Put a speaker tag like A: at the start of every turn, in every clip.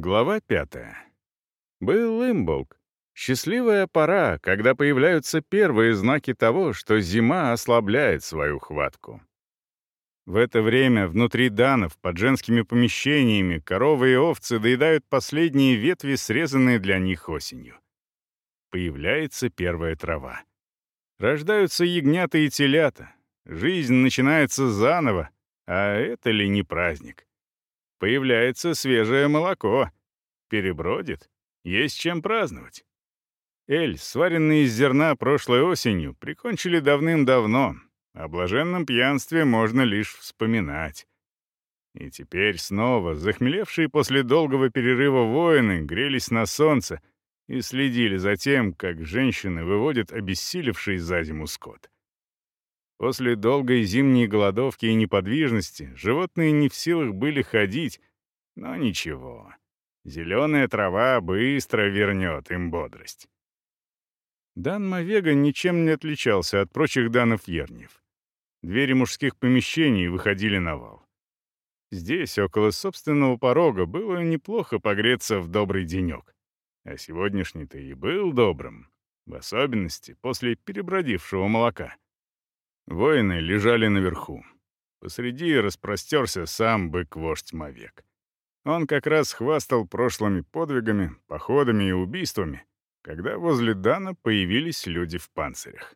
A: Глава пятая. Был Имболк. Счастливая пора, когда появляются первые знаки того, что зима ослабляет свою хватку. В это время внутри данов, под женскими помещениями, коровы и овцы доедают последние ветви, срезанные для них осенью. Появляется первая трава. Рождаются ягнята и телята. Жизнь начинается заново, а это ли не праздник? Появляется свежее молоко. Перебродит. Есть чем праздновать. Эль, сваренный из зерна прошлой осенью, прикончили давным-давно. О блаженном пьянстве можно лишь вспоминать. И теперь снова захмелевшие после долгого перерыва воины грелись на солнце и следили за тем, как женщины выводят обессилевший за зиму скот. После долгой зимней голодовки и неподвижности животные не в силах были ходить, но ничего. Зеленая трава быстро вернет им бодрость. Дан Мавега ничем не отличался от прочих данов Ерниев. Двери мужских помещений выходили на вал. Здесь, около собственного порога, было неплохо погреться в добрый денек. А сегодняшний-то и был добрым, в особенности после перебродившего молока. Воины лежали наверху. Посреди распростерся сам бык-вождь Мавек. Он как раз хвастал прошлыми подвигами, походами и убийствами, когда возле Дана появились люди в панцирях.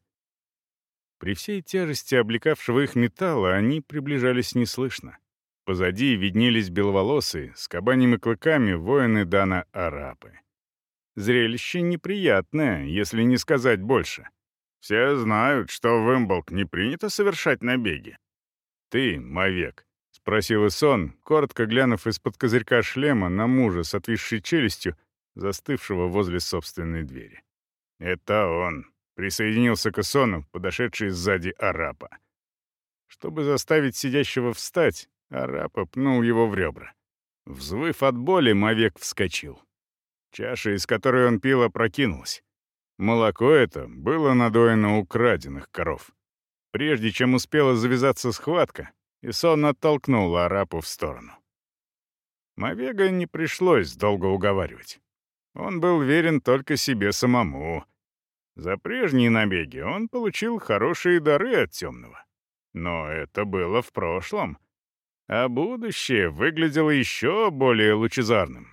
A: При всей тяжести облекавшего их металла они приближались неслышно. Позади виднелись беловолосые, с кабанями клыками воины Дана Арапы. Зрелище неприятное, если не сказать больше — все знают, что в Имболк не принято совершать набеги. Ты, Мавек, — спросил Исон, коротко глянув из-под козырька шлема на мужа с отвисшей челюстью, застывшего возле собственной двери. «Это он», — присоединился к Исону, подошедший сзади арапа. Чтобы заставить сидящего встать, арапа пнул его в ребра. Взвыв от боли, Мавек вскочил. Чаша, из которой он пил, опрокинулась. Молоко это было надоено у краденных коров. Прежде чем успела завязаться схватка, Исон оттолкнул Арапу в сторону. Мавега не пришлось долго уговаривать. Он был верен только себе самому. За прежние набеги он получил хорошие дары от темного. Но это было в прошлом. А будущее выглядело еще более лучезарным.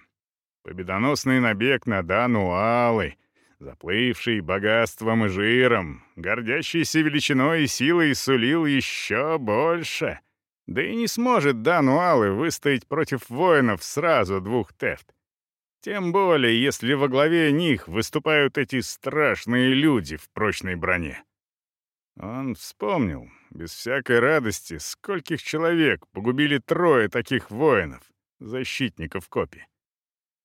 A: Победоносный набег на Дану Алый — заплывший богатством и жиром, гордящийся величиной и силой сулил еще больше. Да и не сможет Дануалы выстоять против воинов сразу двух тефт. Тем более, если во главе них выступают эти страшные люди в прочной броне. Он вспомнил, без всякой радости, скольких человек погубили трое таких воинов, защитников копий.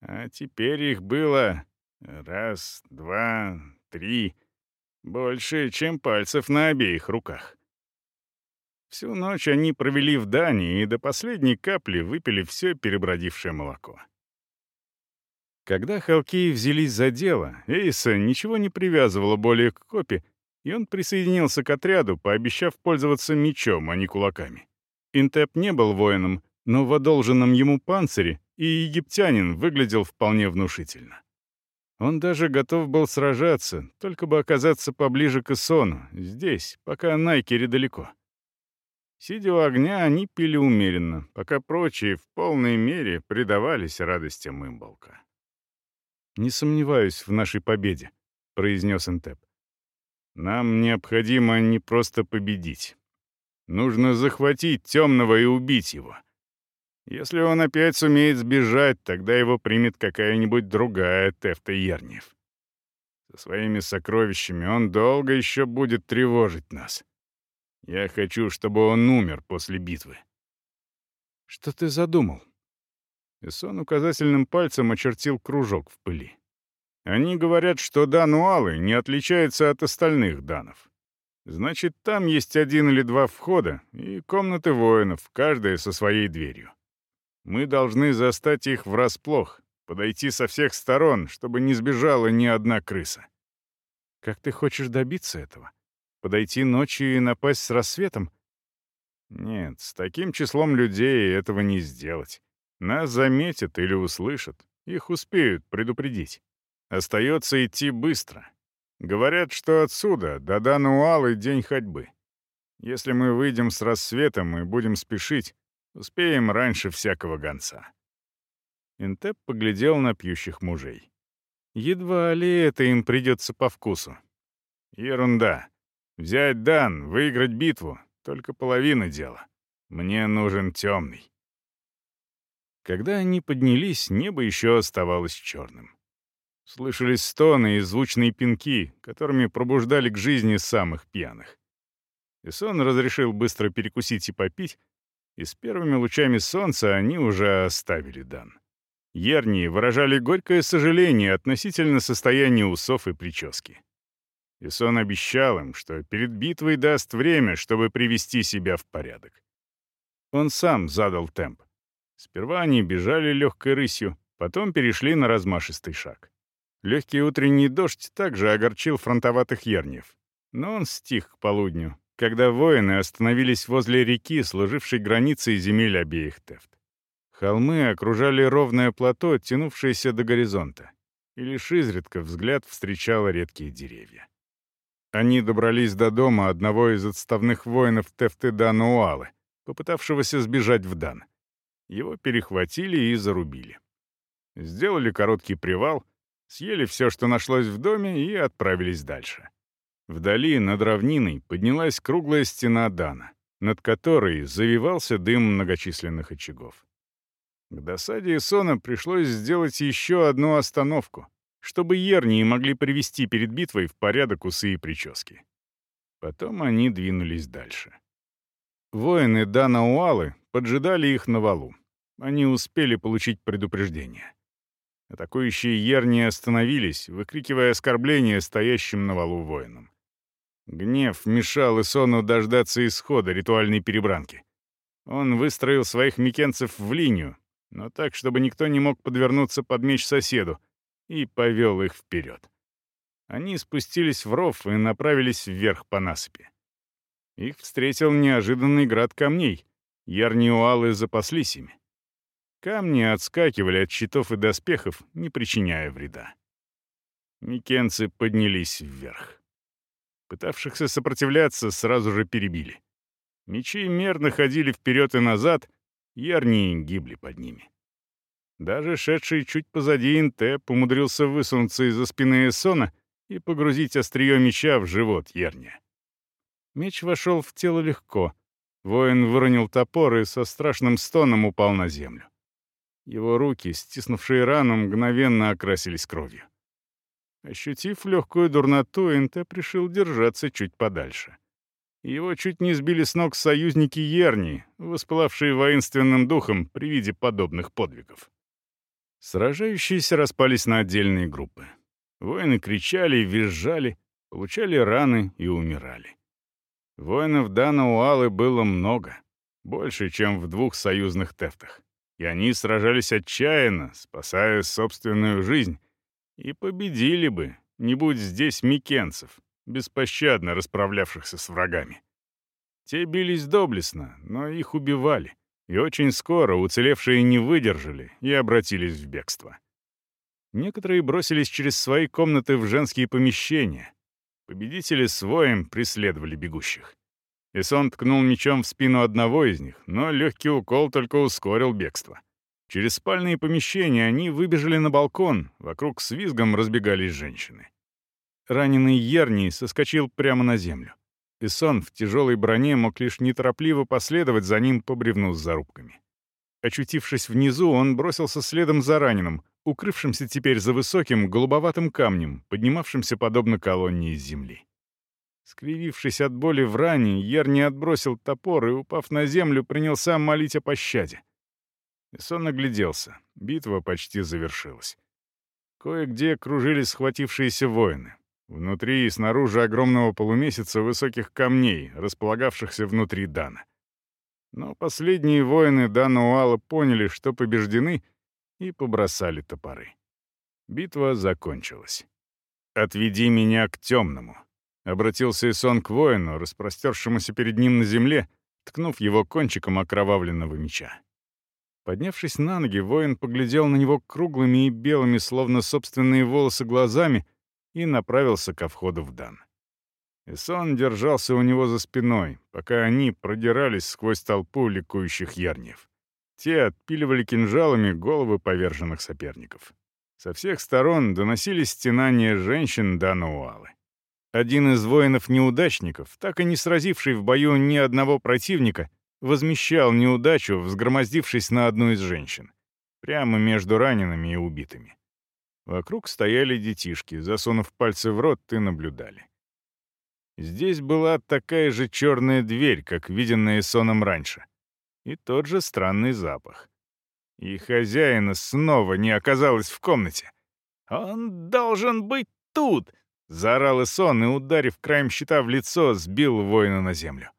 A: А теперь их было Раз, два, три. Больше, чем пальцев на обеих руках. Всю ночь они провели в Дании и до последней капли выпили все перебродившее молоко. Когда Халкии взялись за дело, Эйса ничего не привязывало более к копе, и он присоединился к отряду, пообещав пользоваться мечом, а не кулаками. Интеп не был воином, но в одолженном ему панцире и египтянин выглядел вполне внушительно. Он даже готов был сражаться, только бы оказаться поближе к Исону, здесь, пока Найкере далеко. Сидя у огня, они пили умеренно, пока прочие в полной мере предавались радостям имболка. «Не сомневаюсь в нашей победе», — произнес Энтеп. «Нам необходимо не просто победить. Нужно захватить темного и убить его. Если он опять сумеет сбежать, тогда его примет какая-нибудь другая Тефта Ерниев. Со своими сокровищами он долго еще будет тревожить нас. Я хочу, чтобы он умер после битвы. Что ты задумал? Эсон указательным пальцем очертил кружок в пыли. Они говорят, что Дануалы не отличается от остальных данов. Значит, там есть один или два входа и комнаты воинов, каждая со своей дверью. Мы должны застать их врасплох, подойти со всех сторон, чтобы не сбежала ни одна крыса. Как ты хочешь добиться этого? Подойти ночью и напасть с рассветом? Нет, с таким числом людей этого не сделать. Нас заметят или услышат, Их успеют предупредить. Остается идти быстро. Говорят, что отсюда до Дануалы день ходьбы. Если мы выйдем с рассветом и будем спешить, успеем раньше всякого гонца». Интеп поглядел на пьющих мужей. Едва ли это им придется по вкусу. Ерунда. Взять Дан, выиграть битву — только половина дела. Мне нужен темный. Когда они поднялись, небо еще оставалось черным. Слышались стоны и звучные пинки, которыми пробуждали к жизни самых пьяных. Исон разрешил быстро перекусить и попить, и с первыми лучами солнца они уже оставили Дан. Ернии выражали горькое сожаление относительно состояния усов и прически. Исон обещал им, что перед битвой даст время, чтобы привести себя в порядок. Он сам задал темп. Сперва они бежали легкой рысью, потом перешли на размашистый шаг. Легкий утренний дождь также огорчил фронтоватых ерниев. Но он стих к полудню, когда воины остановились возле реки, служившей границей земель обеих Тефт. Холмы окружали ровное плато, тянувшееся до горизонта, и лишь изредка взгляд встречал редкие деревья. Они добрались до дома одного из отставных воинов Тефты Дануалы, попытавшегося сбежать в Дан. Его перехватили и зарубили. Сделали короткий привал, съели все, что нашлось в доме, и отправились дальше. Вдали, над равниной, поднялась круглая стена Дана, над которой завивался дым многочисленных очагов. К досаде Исона пришлось сделать еще одну остановку, чтобы Ернии могли привести перед битвой в порядок усы и прически. Потом они двинулись дальше. Воины Дана Уалы поджидали их на валу. Они успели получить предупреждение. Атакующие Ернии остановились, выкрикивая оскорбления стоящим на валу воинам. Гнев мешал Исону дождаться исхода ритуальной перебранки. Он выстроил своих микенцев в линию, но так, чтобы никто не мог подвернуться под меч соседу, и повел их вперед. Они спустились в ров и направились вверх по насыпи. Их встретил неожиданный град камней. Ярниуалы запаслись ими. Камни отскакивали от щитов и доспехов, не причиняя вреда. Микенцы поднялись вверх. Пытавшихся сопротивляться сразу же перебили. Мечи мерно ходили вперед и назад, Ярни гибли под ними. Даже шедший чуть позади Интеп умудрился высунуться из-за спины Эссона и погрузить острие меча в живот Ярния. Меч вошел в тело легко. Воин выронил топор и со страшным стоном упал на землю. Его руки, стиснувшие рану, мгновенно окрасились кровью. Ощутив легкую дурноту, Интеп решил держаться чуть подальше. Его чуть не сбили с ног союзники Ерни, воспылавшие воинственным духом при виде подобных подвигов. Сражающиеся распались на отдельные группы. Воины кричали, визжали, получали раны и умирали. Воинов Дана Уалы было много, больше, чем в двух союзных тефтах. И они сражались отчаянно, спасая собственную жизнь, и победили бы, не будь здесь микенцев, беспощадно расправлявшихся с врагами. Те бились доблестно, но их убивали, и очень скоро уцелевшие не выдержали и обратились в бегство. Некоторые бросились через свои комнаты в женские помещения. Победители своим преследовали бегущих. Исон ткнул мечом в спину одного из них, но легкий укол только ускорил бегство. Через спальные помещения они выбежали на балкон, вокруг с визгом разбегались женщины. Раненый Ерний соскочил прямо на землю. Исон в тяжелой броне мог лишь неторопливо последовать за ним по бревну с зарубками. Очутившись внизу, он бросился следом за раненым, укрывшимся теперь за высоким голубоватым камнем, поднимавшимся подобно колонне из земли. Скривившись от боли в ране, Ерни отбросил топор и, упав на землю, принялся молить о пощаде. Исон огляделся. Битва почти завершилась. Кое-где кружились схватившиеся воины. Внутри и снаружи огромного полумесяца высоких камней, располагавшихся внутри Дана. Но последние воины Дана Уала поняли, что побеждены, и побросали топоры. Битва закончилась. «Отведи меня к темному», — обратился Исон к воину, распростершемуся перед ним на земле, ткнув его кончиком окровавленного меча. Поднявшись на ноги, воин поглядел на него круглыми и белыми, словно собственные волосы, глазами и направился ко входу в дан. Исон держался у него за спиной, пока они продирались сквозь толпу ликующих ярниев. Те отпиливали кинжалами головы поверженных соперников. Со всех сторон доносились стенания женщин Дануалы. Один из воинов-неудачников, так и не сразивший в бою ни одного противника, возмещал неудачу, взгромоздившись на одну из женщин, прямо между ранеными и убитыми. Вокруг стояли детишки, засунув пальцы в рот, и наблюдали. Здесь была такая же черная дверь, как виденная соном раньше. И тот же странный запах. И хозяина снова не оказалось в комнате. «Он должен быть тут!» — заорал Исон и, ударив краем щита в лицо, сбил воина на землю.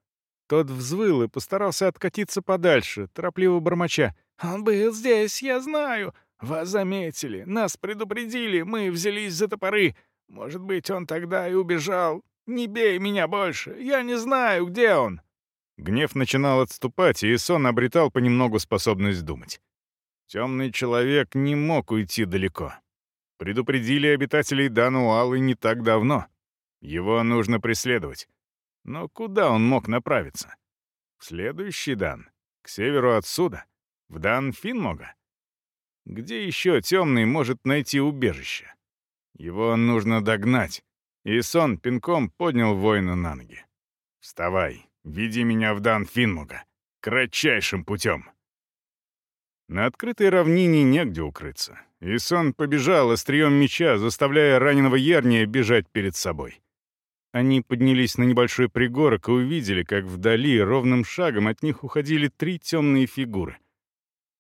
A: Тот взвыл и постарался откатиться подальше, торопливо бормоча. «Он был здесь, я знаю. Вас заметили, нас предупредили, мы взялись за топоры. Может быть, он тогда и убежал. Не бей меня больше, я не знаю, где он». Гнев начинал отступать, и Сон обретал понемногу способность думать. Темный человек не мог уйти далеко. Предупредили обитателей Дануалы не так давно. Его нужно преследовать. Но куда он мог направиться? В следующий Дан? К северу отсюда? В Дан Финмога? Где еще темный может найти убежище? Его нужно догнать. И сон пинком поднял воина на ноги. «Вставай, веди меня в Дан Финмога. Кратчайшим путем». На открытой равнине негде укрыться. Исон побежал острием меча, заставляя раненого Ярния бежать перед собой. Они поднялись на небольшой пригорок и увидели, как вдали ровным шагом от них уходили три темные фигуры.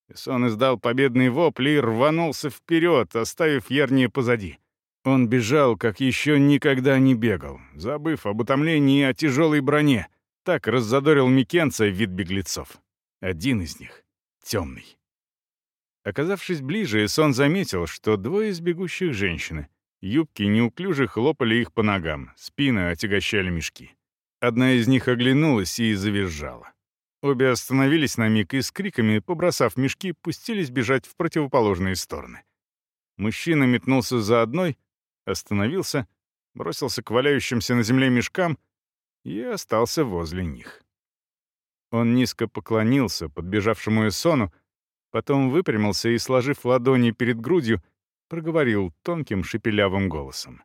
A: Исон издал победный вопль и рванулся вперед, оставив Ярния позади. Он бежал, как еще никогда не бегал, забыв об утомлении и о тяжелой броне. Так раззадорил Микенца вид беглецов. Один из них — темный. Оказавшись ближе, Исон заметил, что двое из бегущих женщины. Юбки неуклюже хлопали их по ногам, спины отягощали мешки. Одна из них оглянулась и завизжала. Обе остановились на миг и с криками, побросав мешки, пустились бежать в противоположные стороны. Мужчина метнулся за одной, остановился, бросился к валяющимся на земле мешкам и остался возле них. Он низко поклонился подбежавшему Эсону, потом выпрямился и, сложив ладони перед грудью, проговорил тонким шепелявым голосом.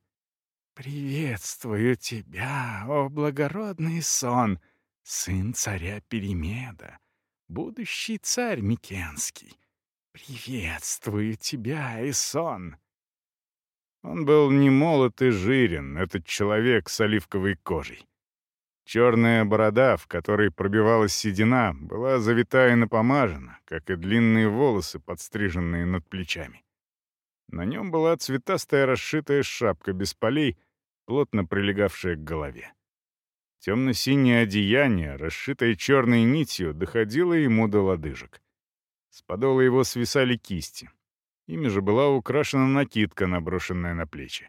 A: «Приветствую тебя, о благородный сон, сын царя Перемеда, будущий царь Микенский. Приветствую тебя, Исон!» Он был не молод и жирен, этот человек с оливковой кожей. Черная борода, в которой пробивалась седина, была завита и напомажена, как и длинные волосы, подстриженные над плечами. На нем была цветастая расшитая шапка без полей, плотно прилегавшая к голове. Темно-синее одеяние, расшитое черной нитью, доходило ему до лодыжек. С подола его свисали кисти. Ими же была украшена накидка, наброшенная на плечи.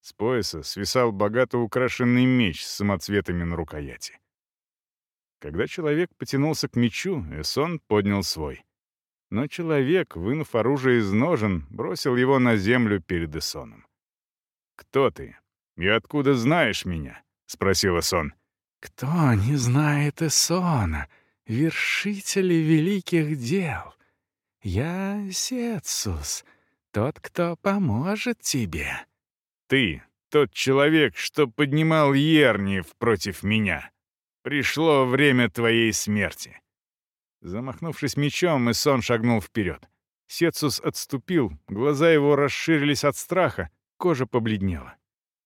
A: С пояса свисал богато украшенный меч с самоцветами на рукояти. Когда человек потянулся к мечу, Эсон поднял свой. Но человек, вынув оружие из ножен, бросил его на землю перед Эсоном. «Кто ты? И откуда знаешь меня?» — спросил Эсон. «Кто не знает Эсона, вершителя великих дел? Я Сетсус, тот, кто поможет тебе». Ты — тот человек, что поднимал Ерниев против меня. Пришло время твоей смерти». Замахнувшись мечом, Исон шагнул вперед. Сетсус отступил, глаза его расширились от страха, кожа побледнела.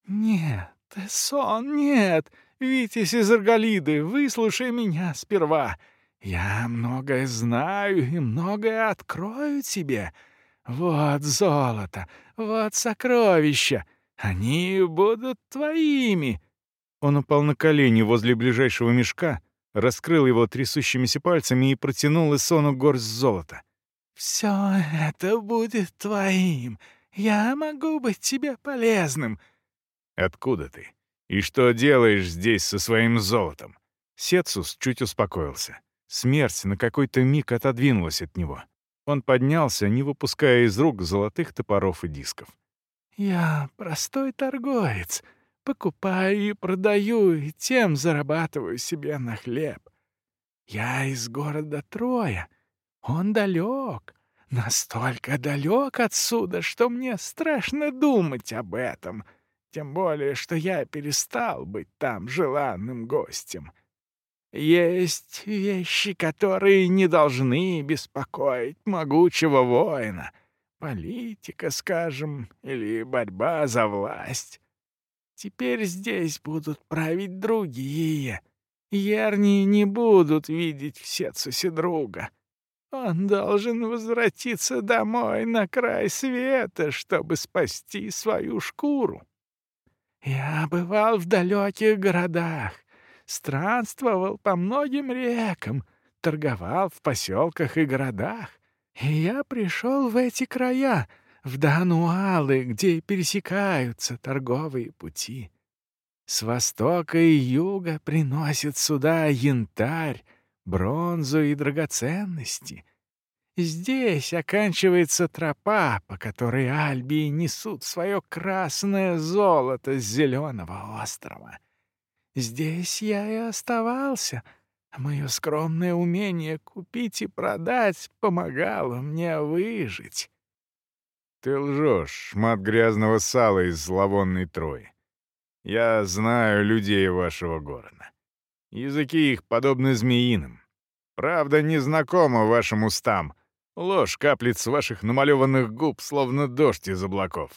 A: «Нет, Эсон, нет! Витязь из Арголиды, выслушай меня сперва. Я многое знаю и многое открою тебе. Вот золото, вот сокровища. Они будут твоими!» Он упал на колени возле ближайшего мешка, раскрыл его трясущимися пальцами и протянул Исону горсть золота. «Все это будет твоим. Я могу быть тебе полезным». «Откуда ты? И что делаешь здесь со своим золотом?» Сетсус чуть успокоился. Смерть на какой-то миг отодвинулась от него. Он поднялся, не выпуская из рук золотых топоров и дисков.
B: «Я простой торговец. Покупаю и продаю, и тем зарабатываю себе на хлеб. Я из города Троя. Он далек, настолько далек отсюда, что мне страшно думать об этом. Тем более, что я перестал быть там желанным гостем. Есть вещи, которые не должны беспокоить могучего воина. Политика, скажем, или борьба за власть. Теперь здесь будут править другие. Ярни не будут видеть в Сецусе друга. Он должен возвратиться домой на край света, чтобы спасти свою шкуру. Я бывал в далеких городах, странствовал по многим рекам, торговал в поселках и городах. И я пришел в эти края, в Дануалы, где пересекаются торговые пути. С востока и юга приносят сюда янтарь, бронзу и драгоценности — Здесь оканчивается тропа, по которой Альбии несут свое красное золото с зеленого острова. Здесь я и оставался. Мое скромное умение купить и продать помогало мне выжить.
A: Ты лжешь, шмат грязного сала из зловонной Трои. Я знаю людей вашего города. Языки их подобны змеиным. Правда не знакома вашим устам — Ложь каплет с ваших намалеванных губ, словно дождь из облаков.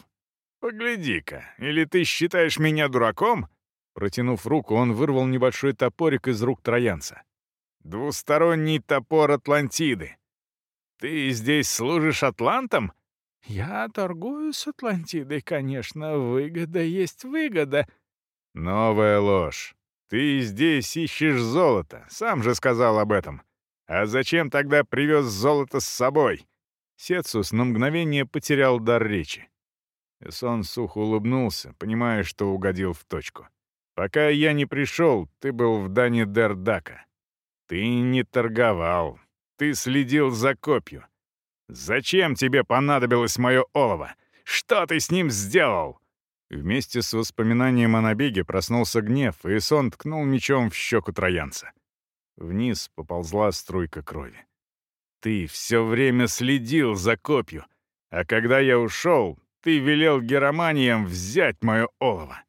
A: Погляди-ка, или ты считаешь меня дураком?» Протянув руку, он вырвал небольшой топорик из рук троянца. «Двусторонний топор Атлантиды. Ты здесь служишь атлантам?»
B: «Я торгую с Атлантидой, конечно. Выгода есть выгода».
A: «Новая ложь. Ты здесь ищешь золото, сам же сказал об этом. «А зачем тогда привез золото с собой?» Сетсус на мгновение потерял дар речи. Эсон сухо улыбнулся, понимая, что угодил в точку. «Пока я не пришел, ты был в Дане Дердака. Ты не торговал, ты следил за копью. Зачем тебе понадобилось мое олово? Что ты с ним сделал?» Вместе с воспоминанием о набеге проснулся гнев, и Сон ткнул мечом в щеку троянца. Вниз поползла струйка крови. «Ты все время следил за копью, а когда я ушел, ты велел героманиям взять мое олово».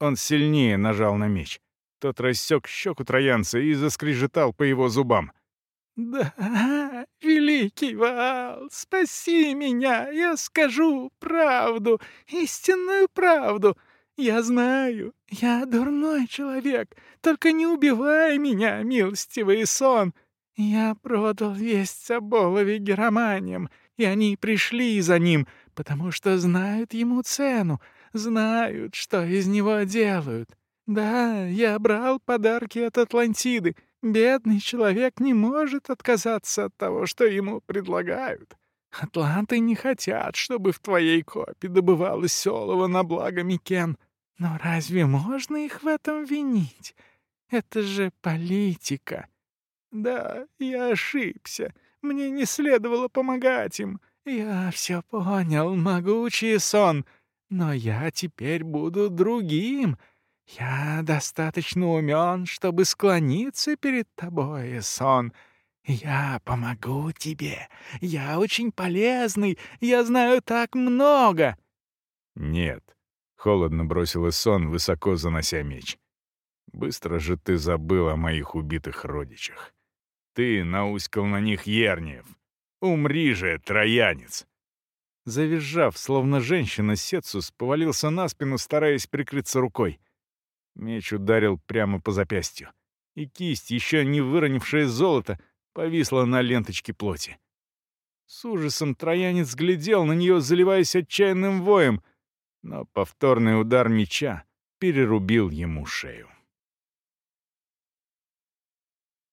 A: Он сильнее нажал на меч. Тот рассек щеку троянца и заскрежетал по его зубам.
B: «Да, великий Ваал, спаси меня, я скажу правду, истинную правду. «Я знаю, я дурной человек, только не убивай меня, милостивый сон. Я продал весть об Олове героманиям, и они пришли за ним, потому что знают ему цену, знают, что из него делают. Да, я брал подарки от Атлантиды. Бедный человек не может отказаться от того, что ему предлагают». Атланты не хотят, чтобы в твоей копе добывалось олово на благо Микен. Но разве можно их в этом винить? Это же политика. Да, я ошибся. Мне не следовало помогать им. Я все понял, могучий сон. Но я теперь буду другим. Я достаточно умен, чтобы склониться перед тобой, сон. Я помогу тебе. Я очень полезный. Я знаю так много.
A: Нет, Холодно бросил Сон, высоко занося меч. «Быстро же ты забыл о моих убитых родичах. Ты науськал на них ерниев. Умри же, троянец!» Завизжав, словно женщина, Сетсус повалился на спину, стараясь прикрыться рукой. Меч ударил прямо по запястью, и кисть, еще не выронившая золото, повисла на ленточке плоти. С ужасом троянец глядел на нее, заливаясь отчаянным воем — но повторный удар меча перерубил ему шею.